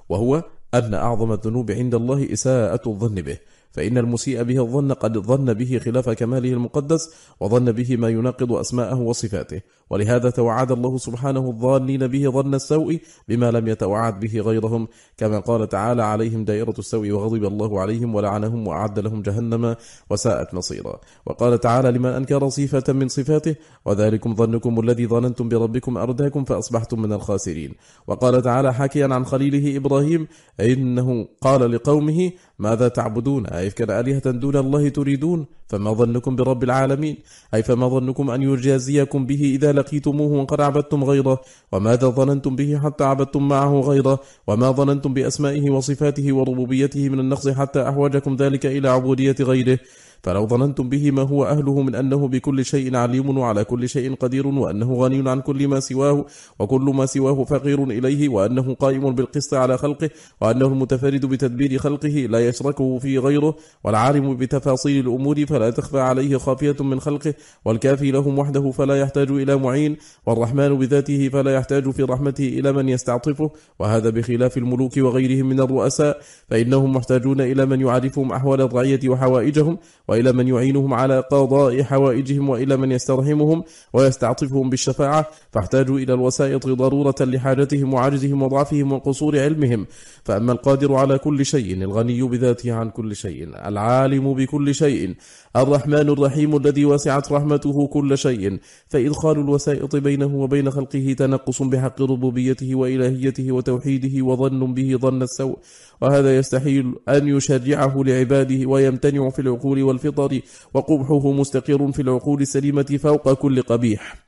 وهو أن أعظم الذنوب عند الله إساءة الظن به. فإن المسيء به الظن قد ظن به خلاف كماله المقدس وظن به ما يناقض أسماءه وصفاته. ولهذا توعد الله سبحانه الظانين به ظن السوء بما لم يتوعد به غيرهم كما قال تعالى عليهم دائرة السوء وغضب الله عليهم ولعنهم وأعد لهم جهنم وساءت مصيرا. وقال تعالى لمن أنكر صفة من صفاته وذلكم ظنكم الذي ظننتم بربكم أرداكم فأصبحتم من الخاسرين. وقال تعالى حكيا عن خليله إبراهيم إنه قال لقومه ماذا تعبدون؟ أيفكا آلهة دون الله تريدون فما ظنكم برب العالمين؟ أي فما ظنكم أن يجازيكم به إذا لقيتموه وقد عبدتم غيره؟ وماذا ظننتم به حتى عبدتم معه غيره؟ وما ظننتم بأسمائه وصفاته وربوبيته من النقص حتى أحوجكم ذلك إلى عبودية غيره؟ فلو ظننتم به ما هو أهله من أنه بكل شيء عليم وعلى كل شيء قدير وأنه غني عن كل ما سواه وكل ما سواه فقير إليه وأنه قائم بالقسط على خلقه وأنه المتفرد بتدبير خلقه لا يشركه في غيره والعالم بتفاصيل الأمور فلا تخفى عليه خافية من خلقه والكافي لهم وحده فلا يحتاج إلى معين والرحمن بذاته فلا يحتاج في رحمته إلى من يستعطفه وهذا بخلاف الملوك وغيرهم من الرؤساء فإنهم محتاجون إلى من يعرفهم أحوال الرعية وحوائجهم وإلى من يعينهم على قضاء حوائجهم وإلى من يسترحمهم ويستعطفهم بالشفاعة فاحتاجوا إلى الوسائط ضرورة لحاجتهم وعجزهم وضعفهم وقصور علمهم. فأما القادر على كل شيء الغني بذاته عن كل شيء العالم بكل شيء الرحمن الرحيم الذي وسعت رحمته كل شيء. فإدخال الوسائط بينه وبين خلقه تنقص بحق ربوبيته وإلهيته وتوحيده وظن به ظن السوء وهذا يستحيل أن يشرعه لعباده ويمتنع في العقول والفطر وقبحه مستقر في العقول السليمة فوق كل قبيح.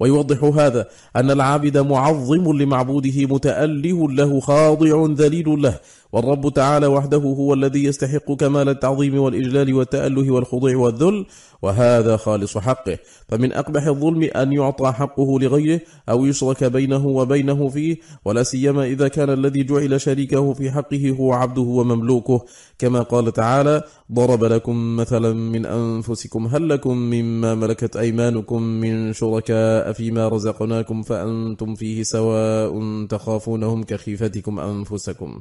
ويوضح هذا أن العابد معظم لمعبوده متأله له خاضع ذليل له والرب تعالى وحده هو الذي يستحق كمال التعظيم والإجلال والتأله والخضوع والذل وهذا خالص حقه. فمن أقبح الظلم أن يعطى حقه لغيره أو يشرك بينه وبينه فيه ولا سيما إذا كان الذي جعل شريكه في حقه هو عبده ومملوكه. كما قال تعالى ضرب لكم مثلا من أنفسكم هل لكم مما ملكت أيمانكم من شركاء فيما رزقناكم فأنتم فيه سواء تخافونهم كخيفتكم أنفسكم؟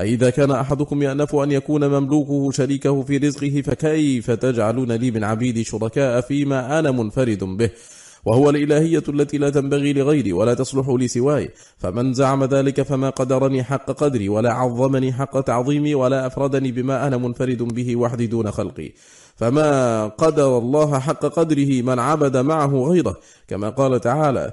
أي إذا كان أحدكم يأنف أن يكون مملوكه شريكه في رزقه فكيف تجعلون لي من عبيدي شركاء فيما أنا منفرد به؟ وهو الإلهية التي لا تنبغي لغيري ولا تصلح لسواي فمن زعم ذلك فما قدرني حق قدري ولا عظمني حق تعظيمي ولا أفردني بما أنا منفرد به وحدي دون خلقي. فما قدر الله حق قدره من عبد معه غيره. كما قال تعالى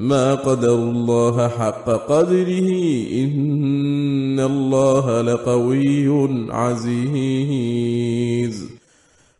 ما قدر الله حق قدره. إن الله لقوي عزيز.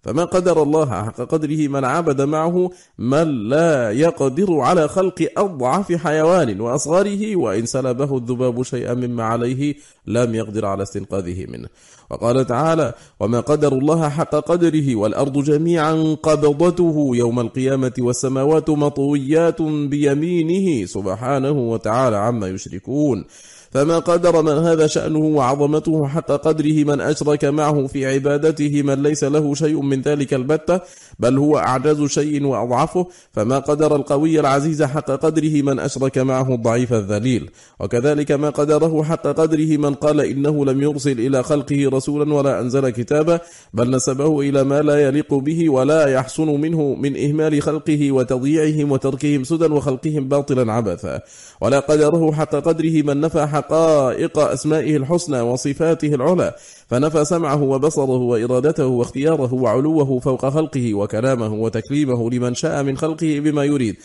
فما قدر الله حق قدره من عبد معه من لا يقدر على خلق أضعف حيوان وأصغره وإن سلبه الذباب شيئا مما عليه لم يقدر على استنقاذه منه. وقال تعالى وما قدر الله حق قدره والأرض جميعا قبضته يوم القيامة والسماوات مطويات بيمينه سبحانه وتعالى عما يشركون فما قدر من هذا شأنه وعظمته حق قدره من أشرك معه في عبادته من ليس له شيء من ذلك البتة بل هو أعجز شيء وأضعفه فما قدر القوي العزيز حق قدره من أشرك معه الضعيف الذليل. وكذلك ما قدره حق قدره من قال إنه لم يرسل إلى خلقه رسولا ولا أنزل كتابا بل نسبه إلى ما لا يليق به ولا يحسن منه من إهمال خلقه وتضييعهم وتركهم سدى وخلقهم باطلا عبثا. ولا قدره حق قدره من نفى حقائق أسمائه الحسنى وصفاته العلى فنفى سمعه وبصره وإرادته واختياره وعلوه فوق خلقه وكلامه وتكليمه لمن شاء من خلقه بما يريد.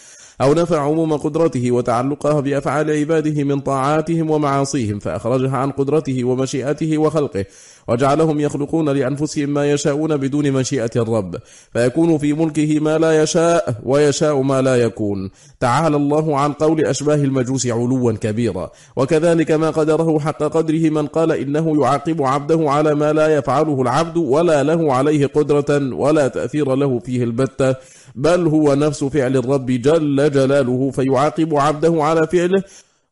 أو نفى عموم قدرته وتعلقها بأفعال عباده من طاعاتهم ومعاصيهم فأخرجها عن قدرته ومشيئته وخلقه وجعلهم يخلقون لأنفسهم ما يشاءون بدون مشيئة الرب فيكون في ملكه ما لا يشاء ويشاء ما لا يكون. تعالى الله عن قول أشباه المجوس علوا كبيرا. وكذلك ما قدره حق قدره من قال إنه يعاقب عبده على ما لا يفعله العبد ولا له عليه قدرة ولا تأثير له فيه البتة. بل هو نفس فعل الرب جل جلاله فيعاقب عبده على فعله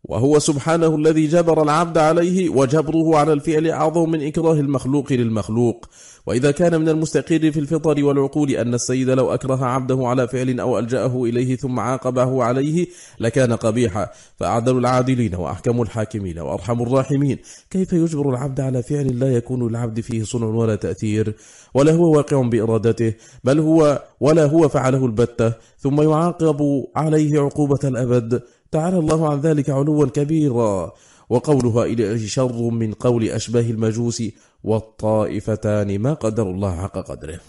وهو سبحانه الذي جبر العبد عليه وجبره على الفعل أعظم من إكراه المخلوق للمخلوق. وإذا كان من المستقر في الفطر والعقول أن السيد لو أكره عبده على فعل أو ألجأه إليه ثم عاقبه عليه لكان قبيحا. فأعدل العادلين وأحكم الحاكمين وأرحم الراحمين. كيف يجبر العبد على فعل لا يكون العبد فيه صنع ولا تأثير؟ ولا هو واقع بإرادته بل هو ولا هو فعله البتة. ثم يعاقب عليه عقوبة الأبد. تعالى الله عن ذلك علوا كبيرا. وقولها إلى شر من قول أشباه المجوس والطائفتان ما قدر الله حق قدره.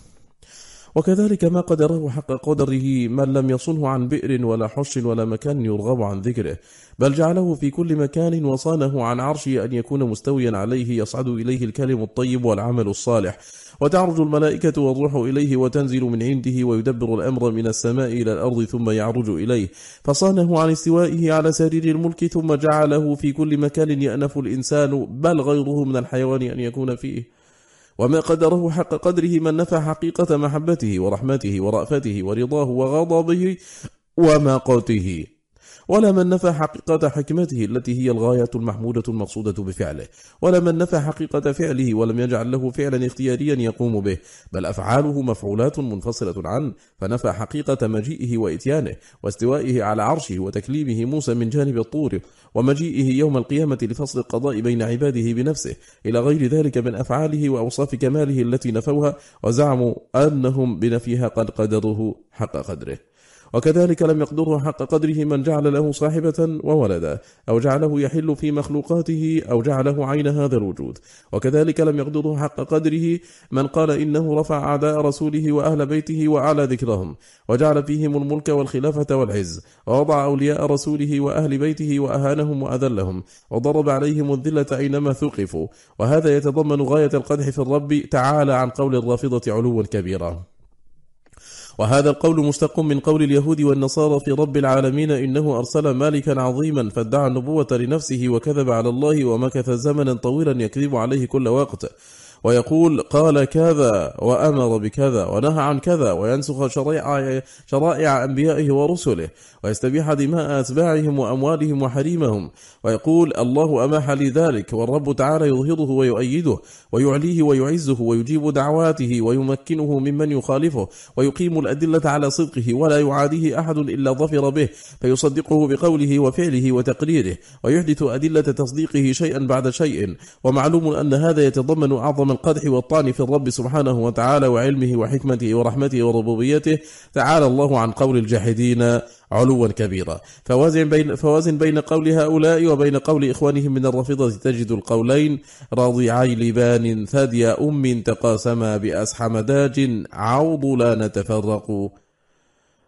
وكذلك ما قدره حق قدره من لم يصنه عن بئر ولا حش ولا مكان يرغب عن ذكره. بل جعله في كل مكان وصانه عن عرشه أن يكون مستويا عليه يصعد إليه الكلم الطيب والعمل الصالح. وتعرج الملائكة والروح إليه وتنزل من عنده ويدبر الأمر من السماء إلى الأرض ثم يعرج إليه. فصانه عن استوائه على سرير الملك ثم جعله في كل مكان يأنف الإنسان بل غيره من الحيوان أن يكون فيه. وما قدره حق قدره من نفى حقيقة محبته ورحمته ورأفته ورضاه وغضبه ومقته. ولا من نفى حقيقة حكمته التي هي الغاية المحمودة المقصودة بفعله ولا من نفى حقيقة فعله ولم يجعل له فعلا اختياريا يقوم به بل أفعاله مفعولات منفصلة عنه فنفى حقيقة مجيئه وإتيانه واستوائه على عرشه وتكليمه موسى من جانب الطور ومجيئه يوم القيامة لفصل القضاء بين عباده بنفسه إلى غير ذلك من أفعاله وأوصاف كماله التي نفوها وزعموا أنهم بنفيها قد قدروه حق قدره. وكذلك لم يقدره حق قدره من جعل له صاحبة وولدا أو جعله يحل في مخلوقاته أو جعله عين هذا الوجود. وكذلك لم يقدره حق قدره من قال إنه رفع أعداء رسوله وأهل بيته وأعلى ذكرهم وجعل فيهم الملك والخلافة والعز ووضع أولياء رسوله وأهل بيته وأهانهم وأذلهم وضرب عليهم الذلة أينما ثقفوا. وهذا يتضمن غاية القدح في الرب تعالى عن قول الرافضة علوا كبيرا وهذا القول مشتق من قول اليهود والنصارى في رب العالمين إنه أرسل مالكا عظيما فادعى النبوة لنفسه وكذب على الله ومكث زمنا طويلا يكذب عليه كل وقت. ويقول قال كذا وأمر بكذا ونهى عن كذا وينسخ شرائع, شرائع أنبيائه ورسله ويستبيح دماء أتباعهم وأموالهم وحريمهم ويقول الله أماح لي ذلك والرب تعالى يظهره ويؤيده ويعليه ويعزه ويجيب دعواته ويمكنه ممن يخالفه ويقيم الأدلة على صدقه ولا يعاديه أحد إلا ظفر به فيصدقه بقوله وفعله وتقريره ويحدث أدلة تصديقه شيئا بعد شيء ومعلوم أن هذا يتضمن أعظم القدح والطعن في الرب سبحانه وتعالى وعلمه وحكمته ورحمته وربوبيته. تعالى الله عن قول الجاحدين علوا كبيرا. فوازن بين, فوازن بين قول هؤلاء وبين قول إخوانهم من الرافضة تجد القولين راضعي لبان ثدي أم تقاسما بأسحم داج عوض لا نتفرق.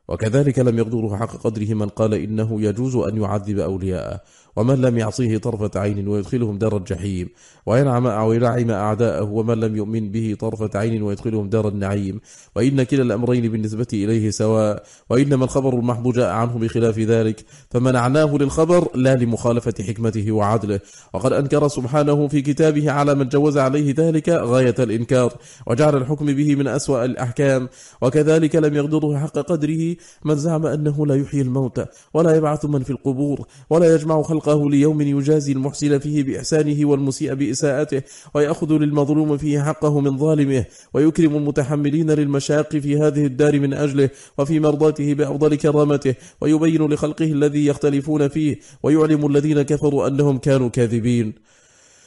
وكذلك لم يقدره حق قدره من قال إنه يجوز أن يعذب أولياءه. ومن لم يعصيه طرفة عين ويدخلهم دار الجحيم. وينعم أو ينعم أعداءه ومن لم يؤمن به طرفة عين ويدخلهم دار النعيم. وإن كلا الأمرين بالنسبة إليه سواء. وإنما الخبر المحض جاء عنه بخلاف ذلك. فمنعناه للخبر لا لمخالفة حكمته وعدله. وقد أنكر سبحانه في كتابه على من جوز عليه ذلك غاية الإنكار. وجعل الحكم به من أسوأ الأحكام. وكذلك لم يقدره حق قدره. من زعم أنه لا يحيي الموتى ولا يبعث من في القبور ولا يجمع خلقه ليوم يجازي المحسن فيه بإحسانه والمسيء بإساءته ويأخذ للمظلوم فيه حقه من ظالمه ويكرم المتحملين للمشاق في هذه الدار من أجله وفي مرضاته بأفضل كرامته ويبين لخلقه الذي يختلفون فيه ويعلم الذين كفروا أنهم كانوا كاذبين.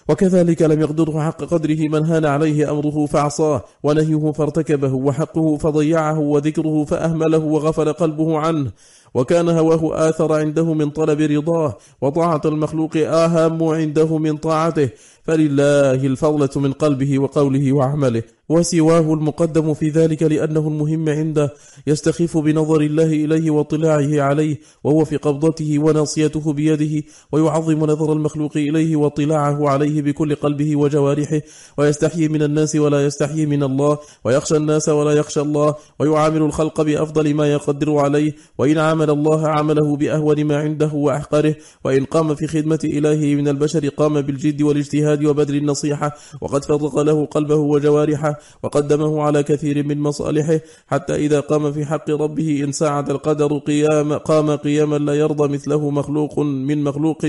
وكذلك لم يقدره حق قدره من هان عليه أمره فعصاه ونهيه فارتكبه وحقه فضيعه وذكره فأهمله وغفل قلبه عنه. وكان هواه آثر عنده من طلب رضاه وطاعة المخلوق آهام عنده من طاعته فلله الفضلة من قلبه وقوله وعمله. وسواه المقدم في ذلك لأنه المهم عنده يستخف بنظر الله إليه واطلاعه عليه وهو في قبضته وناصيته بيده ويعظم نظر المخلوق إليه واطلاعه عليه بكل قلبه وجوارحه ويستحيي من الناس ولا يستحيي من الله ويخشى الناس ولا يخشى الله ويعامل الخلق بأفضل ما يقدر عليه وإن عامل الله عمله بأهون ما عنده وأحقره وإن قام في خدمة إلهه من البشر قام بالجد والاجتهاد وبذل النصيحة وقد فرق له قلبه وجوارحه وقدمه على كثير من مصالحه حتى إذا قام في حق ربه إن ساعد القدر قيام قام قياما لا يرضى مثله مخلوق من مخلوق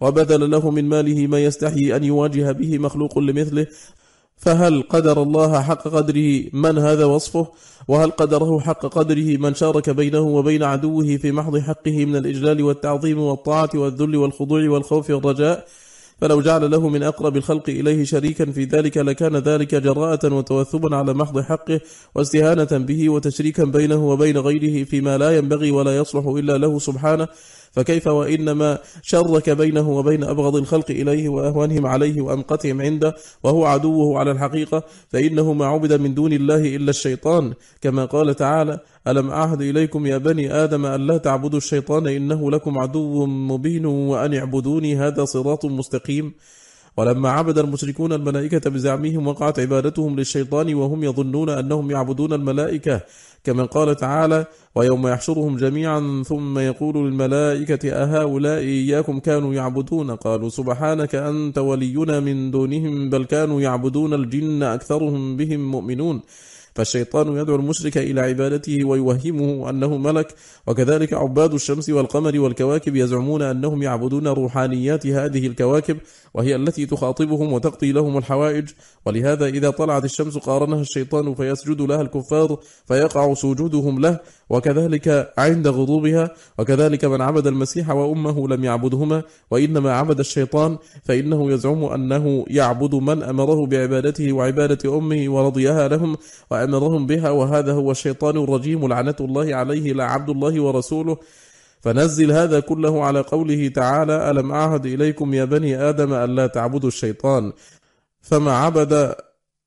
وبذل له من ماله ما يستحي أن يواجه به مخلوق لمثله. فهل قدر الله حق قدره؟ من هذا وصفه؟ وهل قدره حق قدره من شارك بينه وبين عدوه في محض حقه من الإجلال والتعظيم والطاعة والذل والخضوع والخوف والرجاء؟ فلو جعل له من أقرب الخلق إليه شريكا في ذلك لكان ذلك جراءة وتوثبا على محض حقه واستهانة به وتشريكا بينه وبين غيره فيما لا ينبغي ولا يصلح إلا له سبحانه. فكيف وإنما شرك بينه وبين أبغض الخلق إليه وأهوانهم عليه وأمقتهم عنده وهو عدوه على الحقيقة فإنه ما عبد من دون الله إلا الشيطان كما قال تعالى ألم أعهد إليكم يا بني آدم أن لا تعبدوا الشيطان إنه لكم عدو مبين وأن اعبدوني هذا صراط مستقيم ولما عبد المشركون الملائكة بزعمهم وقعت عبادتهم للشيطان وهم يظنون أنهم يعبدون الملائكة كما قال تعالى ويوم يحشرهم جميعا ثم يقول للملائكة أهؤلاء إياكم كانوا يعبدون قالوا سبحانك أنت ولينا من دونهم بل كانوا يعبدون الجن أكثرهم بهم مؤمنون فالشيطان يدعو المشرك إلى عبادته ويوهمه أنه ملك. وكذلك عباد الشمس والقمر والكواكب يزعمون أنهم يعبدون روحانيات هذه الكواكب وهي التي تخاطبهم وتقضي لهم الحوائج. ولهذا إذا طلعت الشمس قارنها الشيطان فيسجد لها الكفار فيقع سجودهم له. وكذلك عند غروبها وكذلك من عبد المسيح وأمه لم يعبدهما وإنما عبد الشيطان فإنه يزعم أنه يعبد من أمره بعبادته وعبادة أمه ورضيها لهم وأمرهم بها وهذا هو الشيطان الرجيم لعنة الله عليه لا عبد الله ورسوله. فنزل هذا كله على قوله تعالى ألم أعهد إليكم يا بني آدم ألا تعبدوا الشيطان؟ فما عبد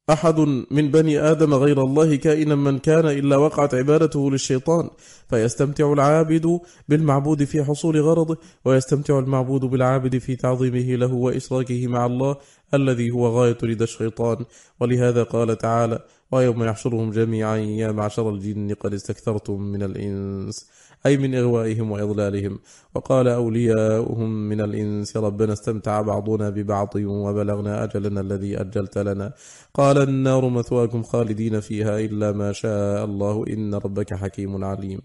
أحد من بني آدم غير الله كائنا من كان إلا وقعت عبادته للشيطان فيستمتع العابد بالمعبود في حصول غرضه ويستمتع المعبود بالعابد في تعظيمه له وإشراكه مع الله الذي هو غاية رد الشيطان. ولهذا قال تعالى ويوم يحشرهم جميعا يا معشر الجن قد استكثرتم من الإنس أي من إغوائهم وإضلالهم. وقال أولياؤهم من الإنس ربنا استمتع بعضنا ببعض وبلغنا أجلنا الذي أجلت لنا. قال النار مثواكم خالدين فيها إلا ما شاء الله إن ربك حكيم عليم.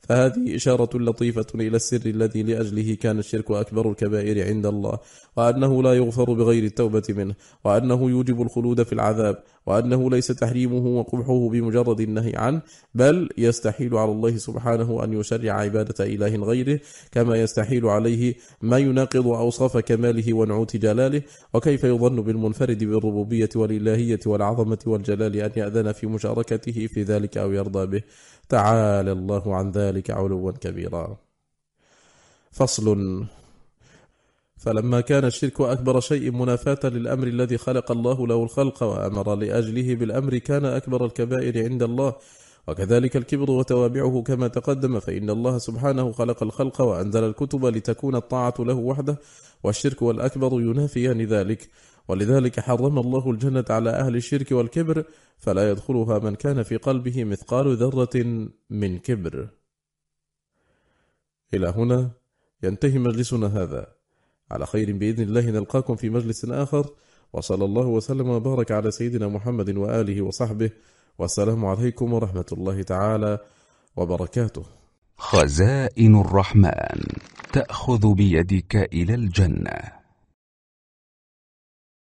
فهذه إشارة لطيفة إلى السر الذي لأجله كان الشرك أكبر الكبائر عند الله وأنه لا يغفر بغير التوبة منه وأنه يوجب الخلود في العذاب وأنه ليس تحريمه وقبحه بمجرد النهي عنه بل يستحيل على الله سبحانه أن يشرع عبادة إله غيره كما يستحيل عليه ما يناقض أوصاف كماله ونعوت جلاله وكيف يظن بالمنفرد بالربوبية والإلهية والعظمة والجلال أن يأذن في مشاركته في ذلك أو يرضى به. تعالى الله عن ذلك علوا كبيرا. فصل. فلما كان الشرك أكبر شيء منافاة للأمر الذي خلق الله له الخلق وأمر لأجله بالأمر كان أكبر الكبائر عند الله وكذلك الكبر وتوابعه كما تقدم فإن الله سبحانه خلق الخلق وأنزل الكتب لتكون الطاعة له وحده والشرك والأكبر ينافيان ذلك. ولذلك حرم الله الجنة على أهل الشرك والكبر فلا يدخلها من كان في قلبه مثقال ذرة من كبر. إلى هنا ينتهي مجلسنا هذا. على خير بإذن الله نلقاكم في مجلس آخر. وصلى الله وسلم وبارك على سيدنا محمد وآله وصحبه. والسلام عليكم ورحمة الله تعالى وبركاته. خزائن الرحمن تأخذ بيدك إلى الجنة.